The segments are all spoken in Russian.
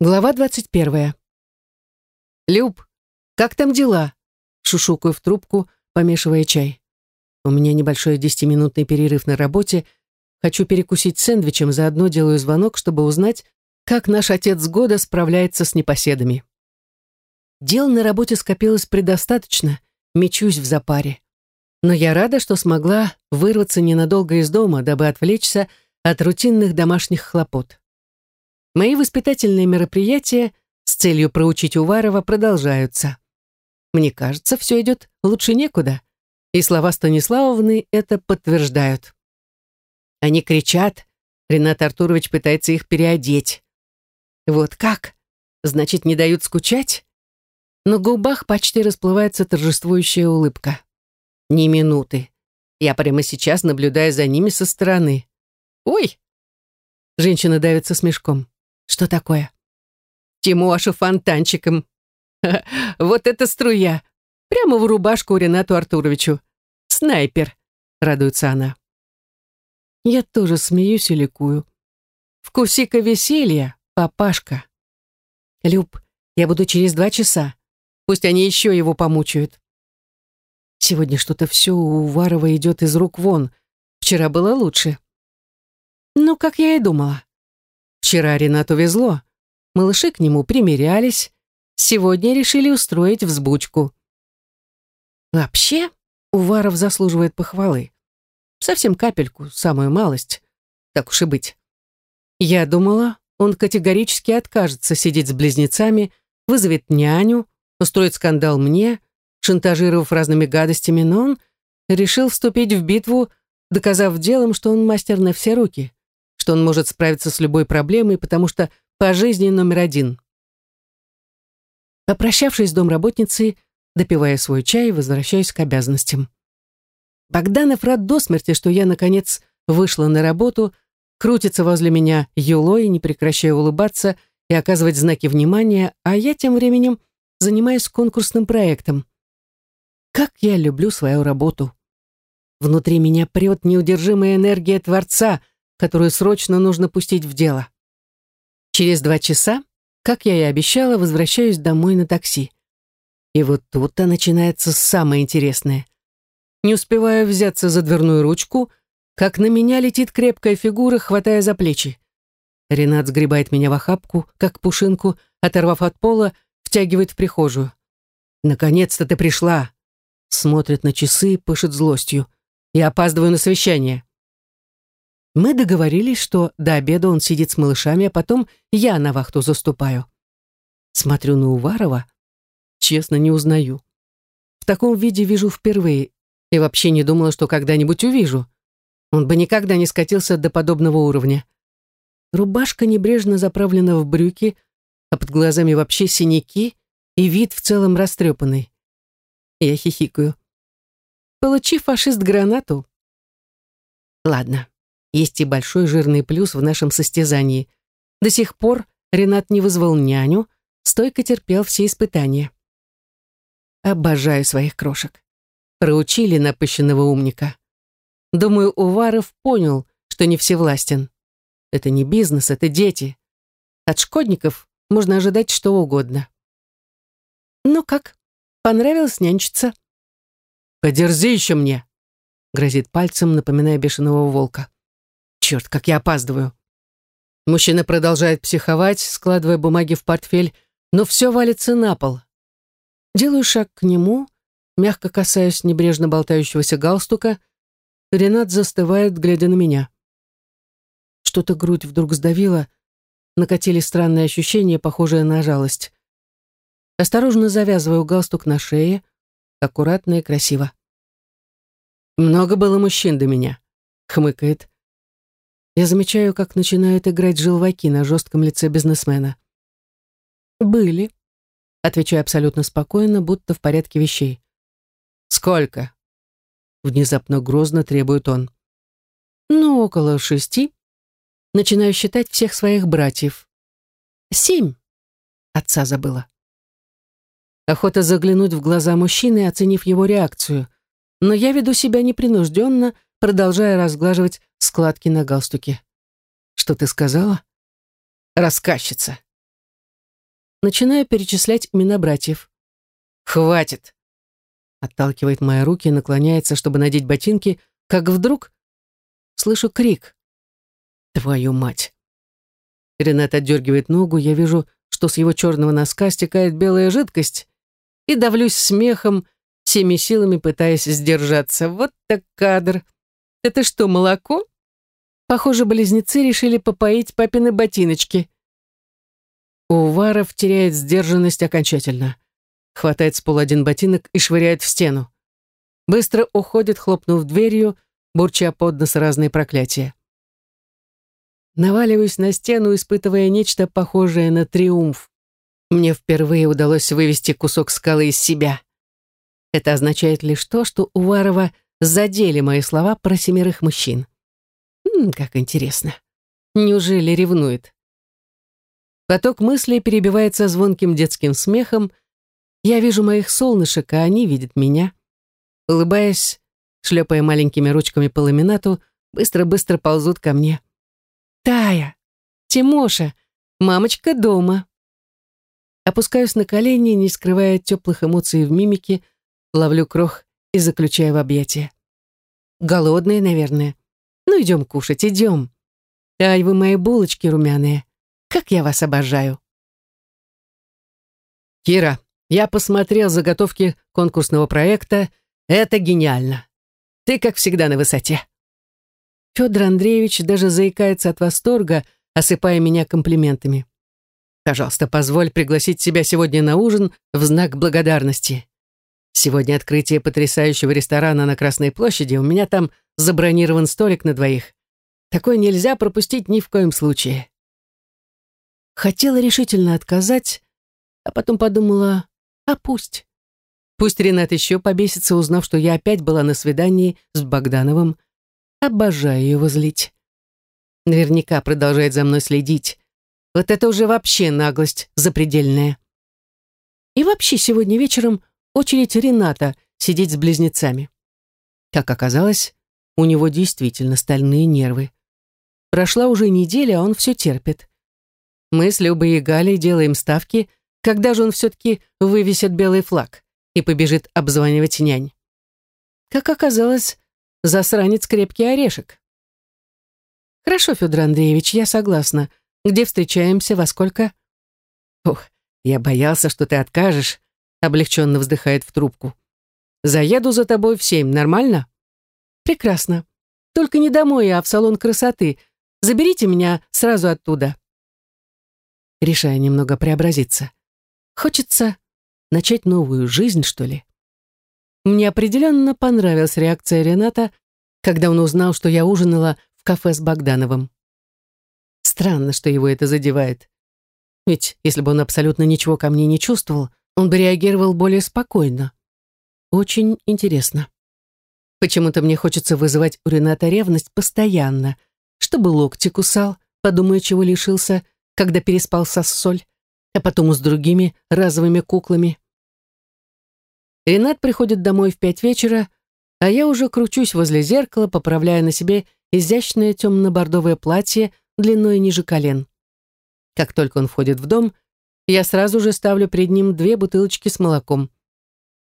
Глава двадцать первая. «Люб, как там дела?» Шушукаю в трубку, помешивая чай. У меня небольшой десятиминутный перерыв на работе. Хочу перекусить сэндвичем, заодно делаю звонок, чтобы узнать, как наш отец года справляется с непоседами. Дел на работе скопилось предостаточно, мечусь в запаре. Но я рада, что смогла вырваться ненадолго из дома, дабы отвлечься от рутинных домашних хлопот. Мои воспитательные мероприятия с целью проучить Уварова продолжаются. Мне кажется, все идет лучше некуда, и слова Станиславовны это подтверждают. Они кричат, Ренат Артурович пытается их переодеть. Вот как? Значит, не дают скучать? На губах почти расплывается торжествующая улыбка. Ни минуты. Я прямо сейчас наблюдаю за ними со стороны. Ой! Женщина давится смешком. Что такое? Тимоша фонтанчиком. Вот это струя. Прямо в рубашку Ренату Артуровичу. Снайпер, радуется она. Я тоже смеюсь и ликую. Вкуси-ка веселья, папашка. Люб, я буду через два часа. Пусть они еще его помучают. Сегодня что-то все у Уварова идет из рук вон. Вчера было лучше. Ну, как я и думала. Вчера Ренату везло. Малыши к нему примерялись. Сегодня решили устроить взбучку. Вообще, Уваров заслуживает похвалы. Совсем капельку, самую малость. Так уж и быть. Я думала, он категорически откажется сидеть с близнецами, вызовет няню, устроит скандал мне, шантажировав разными гадостями, но он решил вступить в битву, доказав делом, что он мастер на все руки что он может справиться с любой проблемой, потому что по жизни номер один. Попрощавшись с домработницей, допивая свой чай, возвращаюсь к обязанностям. Богданов рад до смерти, что я, наконец, вышла на работу, крутится возле меня юлой, не прекращая улыбаться и оказывать знаки внимания, а я тем временем занимаюсь конкурсным проектом. Как я люблю свою работу. Внутри меня прет неудержимая энергия Творца — которую срочно нужно пустить в дело. Через два часа, как я и обещала, возвращаюсь домой на такси. И вот тут-то начинается самое интересное. Не успеваю взяться за дверную ручку, как на меня летит крепкая фигура, хватая за плечи. Ренат сгребает меня в охапку, как пушинку, оторвав от пола, втягивает в прихожую. «Наконец-то ты пришла!» Смотрит на часы, пышет злостью. «Я опаздываю на совещание». Мы договорились, что до обеда он сидит с малышами, а потом я на вахту заступаю. Смотрю на Уварова, честно не узнаю. В таком виде вижу впервые и вообще не думала, что когда-нибудь увижу. Он бы никогда не скатился до подобного уровня. Рубашка небрежно заправлена в брюки, а под глазами вообще синяки и вид в целом растрепанный. Я хихикаю. Получи, фашист, гранату. Ладно, есть и большой жирный плюс в нашем состязании. До сих пор Ренат не вызвал няню, стойко терпел все испытания. Обожаю своих крошек. Проучили напыщенного умника. Думаю, Уваров понял, что не всевластен. Это не бизнес, это дети. От шкодников можно ожидать что угодно. Ну как, понравилось нянчиться? «Подерзи еще мне!» — грозит пальцем, напоминая бешеного волка. Черт, как я опаздываю. Мужчина продолжает психовать, складывая бумаги в портфель, но все валится на пол. Делаю шаг к нему, мягко касаясь небрежно болтающегося галстука. Ренат застывает, глядя на меня. Что-то грудь вдруг сдавила, накатили странные ощущения, похожие на жалость. Осторожно завязываю галстук на шее, аккуратно и красиво. «Много было мужчин до меня», — хмыкает. Я замечаю, как начинают играть желваки на жестком лице бизнесмена. «Были», — отвечаю абсолютно спокойно, будто в порядке вещей. «Сколько?» Внезапно грозно требует он. «Ну, около шести. Начинаю считать всех своих братьев. Семь. Отца забыла. Охота заглянуть в глаза мужчины, оценив его реакцию. Но я веду себя непринужденно, продолжая разглаживать складки на галстуке. «Что ты сказала?» «Рассказчица». начинаю перечислять имена братьев. «Хватит!» Отталкивает мои руки, наклоняется, чтобы надеть ботинки, как вдруг слышу крик. «Твою мать!» Ренат отдергивает ногу, я вижу, что с его черного носка стекает белая жидкость, и давлюсь смехом, всеми силами пытаясь сдержаться. Вот так кадр. Это что, молоко? Похоже, близнецы решили попоить папины ботиночки. Уваров теряет сдержанность окончательно. Хватает с пола один ботинок и швыряет в стену. Быстро уходит, хлопнув дверью, бурча под нос разные проклятия. Наваливаюсь на стену, испытывая нечто похожее на триумф. Мне впервые удалось вывести кусок скалы из себя. Это означает лишь то, что Уварова задели мои слова про семерых мужчин. М -м, как интересно. Неужели ревнует? Поток мыслей перебивается звонким детским смехом. Я вижу моих солнышек, а они видят меня. Улыбаясь, шлепая маленькими ручками по ламинату, быстро-быстро ползут ко мне. «Тая! Тимоша! Мамочка дома!» Опускаюсь на колени, не скрывая теплых эмоций в мимике, ловлю крох и заключаю в объятия. Голодные, наверное. Ну, идем кушать, идем. Ай, вы мои булочки румяные. Как я вас обожаю. Кира, я посмотрел заготовки конкурсного проекта. Это гениально. Ты, как всегда, на высоте. Федор Андреевич даже заикается от восторга, осыпая меня комплиментами. Пожалуйста, позволь пригласить себя сегодня на ужин в знак благодарности. Сегодня открытие потрясающего ресторана на Красной площади. У меня там забронирован столик на двоих. Такое нельзя пропустить ни в коем случае. Хотела решительно отказать, а потом подумала, а пусть. Пусть Ренат еще побесится, узнав, что я опять была на свидании с Богдановым. Обожаю его злить. Наверняка продолжает за мной следить. Вот это уже вообще наглость запредельная. И вообще сегодня вечером очередь Рената сидеть с близнецами. Как оказалось, у него действительно стальные нервы. Прошла уже неделя, а он все терпит. Мы с Любой и Галей делаем ставки, когда же он все-таки вывесит белый флаг и побежит обзванивать нянь. Как оказалось, засранец крепкий орешек. Хорошо, Федор Андреевич, я согласна. Где встречаемся, во сколько? Ух, я боялся, что ты откажешь, облегченно вздыхает в трубку. Заеду за тобой в семь, нормально? Прекрасно. Только не домой, а в салон красоты. Заберите меня сразу оттуда решая немного преобразиться. Хочется начать новую жизнь, что ли? Мне определенно понравилась реакция Рената, когда он узнал, что я ужинала в кафе с Богдановым. Странно, что его это задевает. Ведь если бы он абсолютно ничего ко мне не чувствовал, он бы реагировал более спокойно. Очень интересно. Почему-то мне хочется вызывать у Рената ревность постоянно, чтобы локти кусал, подумая, чего лишился, когда переспал со Соль, а потом с другими разовыми куклами. Ренат приходит домой в пять вечера, а я уже кручусь возле зеркала, поправляя на себе изящное темно-бордовое платье длиной ниже колен. Как только он входит в дом, я сразу же ставлю перед ним две бутылочки с молоком.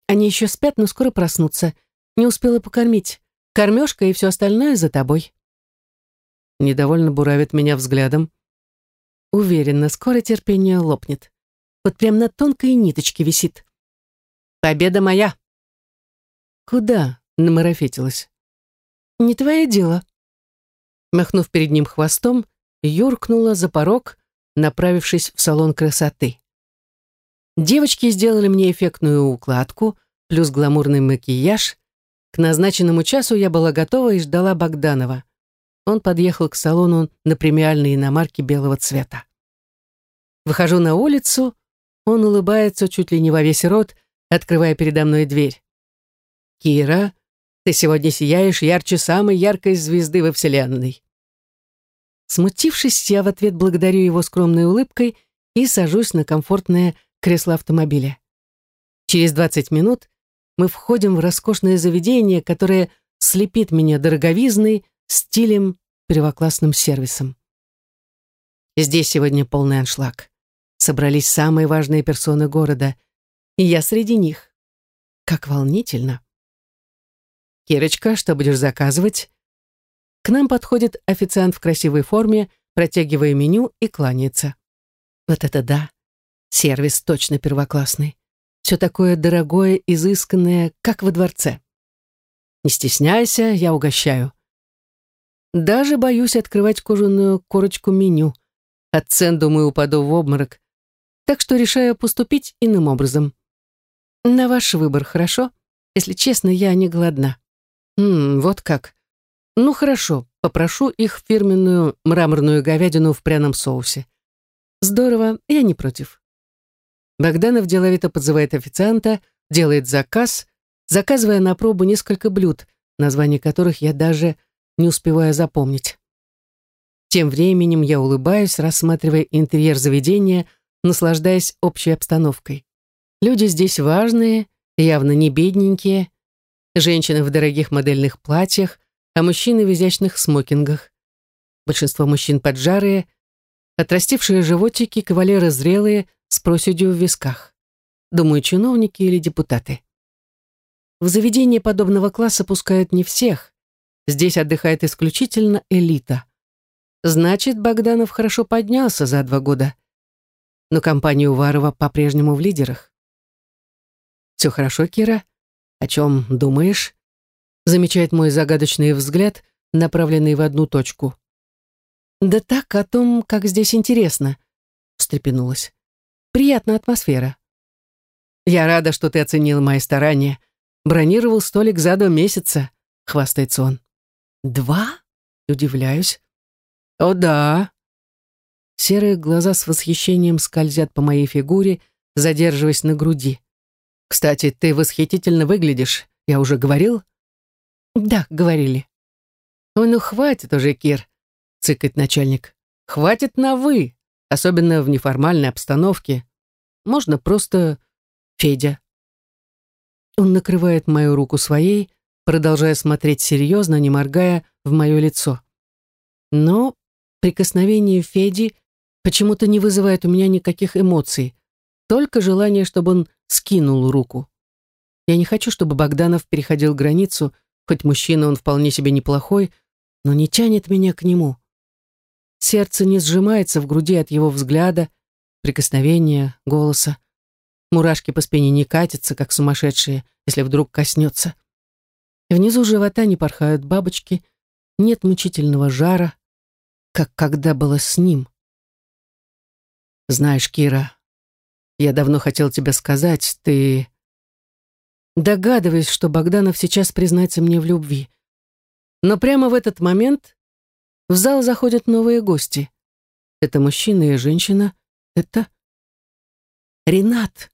Они еще спят, но скоро проснутся. Не успела покормить. Кормежка и все остальное за тобой. Недовольно буравит меня взглядом. Уверена, скоро терпение лопнет. Вот прям на тонкой ниточке висит. Победа моя. Куда намарафетилась? Не твое дело. Махнув перед ним хвостом, юркнула за порог, направившись в салон красоты. Девочки сделали мне эффектную укладку, плюс гламурный макияж. К назначенному часу я была готова и ждала Богданова он подъехал к салону на премиальной иномарке белого цвета. Выхожу на улицу, он улыбается чуть ли не во весь рот, открывая передо мной дверь. «Кира, ты сегодня сияешь ярче самой яркой звезды во Вселенной». Смутившись, я в ответ благодарю его скромной улыбкой и сажусь на комфортное кресло автомобиля. Через 20 минут мы входим в роскошное заведение, которое слепит меня дороговизной, стилем, первоклассным сервисом. Здесь сегодня полный аншлаг. собрались самые важные персоны города, и я среди них. Как волнительно. «Кирочка, что будешь заказывать?» К нам подходит официант в красивой форме, протягивая меню и кланяется. Вот это да! Сервис точно первоклассный. Все такое дорогое, изысканное, как во дворце. Не стесняйся, я угощаю. Даже боюсь открывать кожаную корочку меню. От цен, думаю, упаду в обморок. Так что решаю поступить иным образом. На ваш выбор, хорошо? Если честно, я не голодна. Ммм, вот как. Ну хорошо, попрошу их фирменную мраморную говядину в пряном соусе. Здорово, я не против. Богданов деловито подзывает официанта, делает заказ, заказывая на пробу несколько блюд, названия которых я даже не успеваю запомнить. Тем временем я улыбаюсь, рассматривая интерьер заведения, наслаждаясь общей обстановкой. Люди здесь важные, явно не бедненькие, женщины в дорогих модельных платьях, а мужчины в изящных смокингах. Большинство мужчин поджарые, отрастившие животики, кавалеры зрелые, с проседью в висках. Думаю, чиновники или депутаты. В заведение подобного класса пускают не всех. Здесь отдыхает исключительно элита. Значит, Богданов хорошо поднялся за два года. Но компания Уварова по-прежнему в лидерах. «Все хорошо, Кира? О чем думаешь?» Замечает мой загадочный взгляд, направленный в одну точку. «Да так, о том, как здесь интересно», — встрепенулась. «Приятная атмосфера». «Я рада, что ты оценил мои старания. Бронировал столик за два месяца», — хвастается он. «Два?» — удивляюсь. «О, да». Серые глаза с восхищением скользят по моей фигуре, задерживаясь на груди. «Кстати, ты восхитительно выглядишь. Я уже говорил?» «Да, говорили». «Ой, ну хватит уже, Кир», — цыкает начальник. «Хватит на «вы», особенно в неформальной обстановке. Можно просто Федя». Он накрывает мою руку своей, продолжая смотреть серьезно, не моргая в мое лицо. Но прикосновение Феди почему-то не вызывает у меня никаких эмоций, только желание, чтобы он скинул руку. Я не хочу, чтобы Богданов переходил границу, Хоть мужчина он вполне себе неплохой, но не тянет меня к нему. Сердце не сжимается в груди от его взгляда, прикосновения, голоса. Мурашки по спине не катятся, как сумасшедшие, если вдруг коснется. Внизу живота не порхают бабочки, нет мучительного жара, как когда было с ним. Знаешь, Кира, я давно хотел тебе сказать, ты догадываясь, что Богданов сейчас признается мне в любви. Но прямо в этот момент в зал заходят новые гости. Это мужчина и женщина. Это Ренат.